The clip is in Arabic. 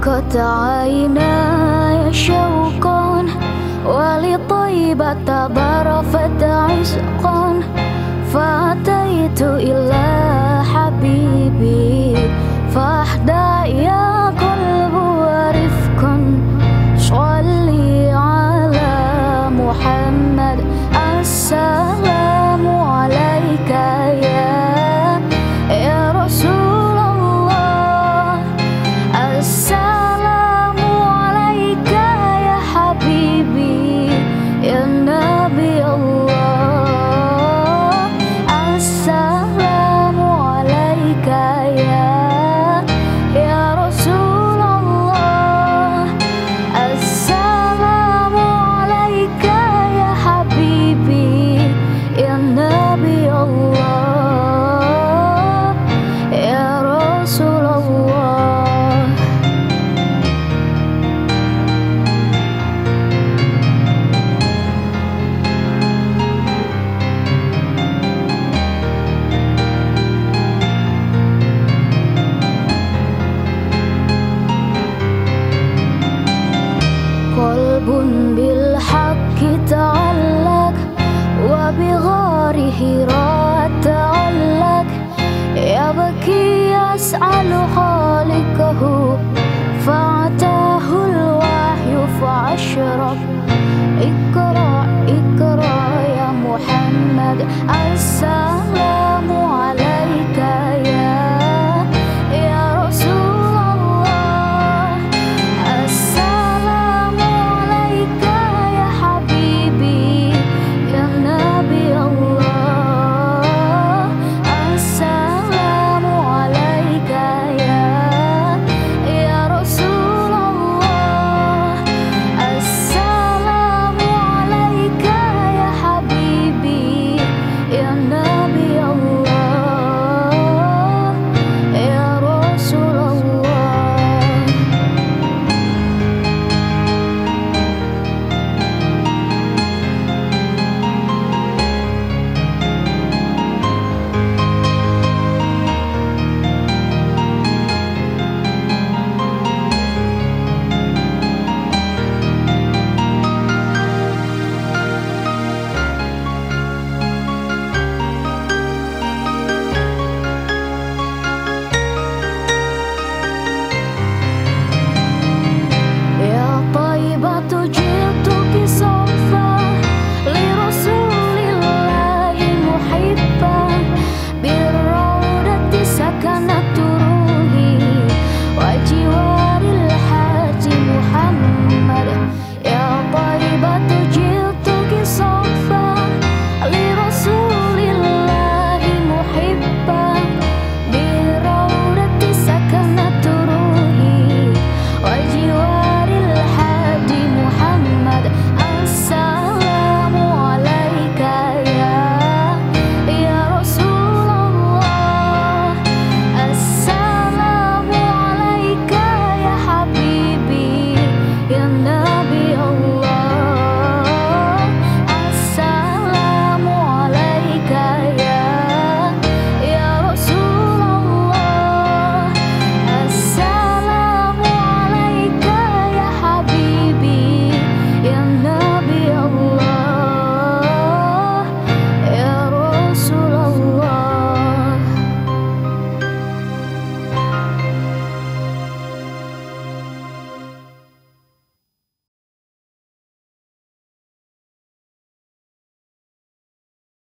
فاضت عيناي شوقا ولطيبة ظرفت عشقا فأتيت إلى قلب بالحق تعلق وبغار حراء تعلق. يبكي يسأل خالقه فأتاه الوحي فأشرق اقرأ اقرأ يا محمد السلام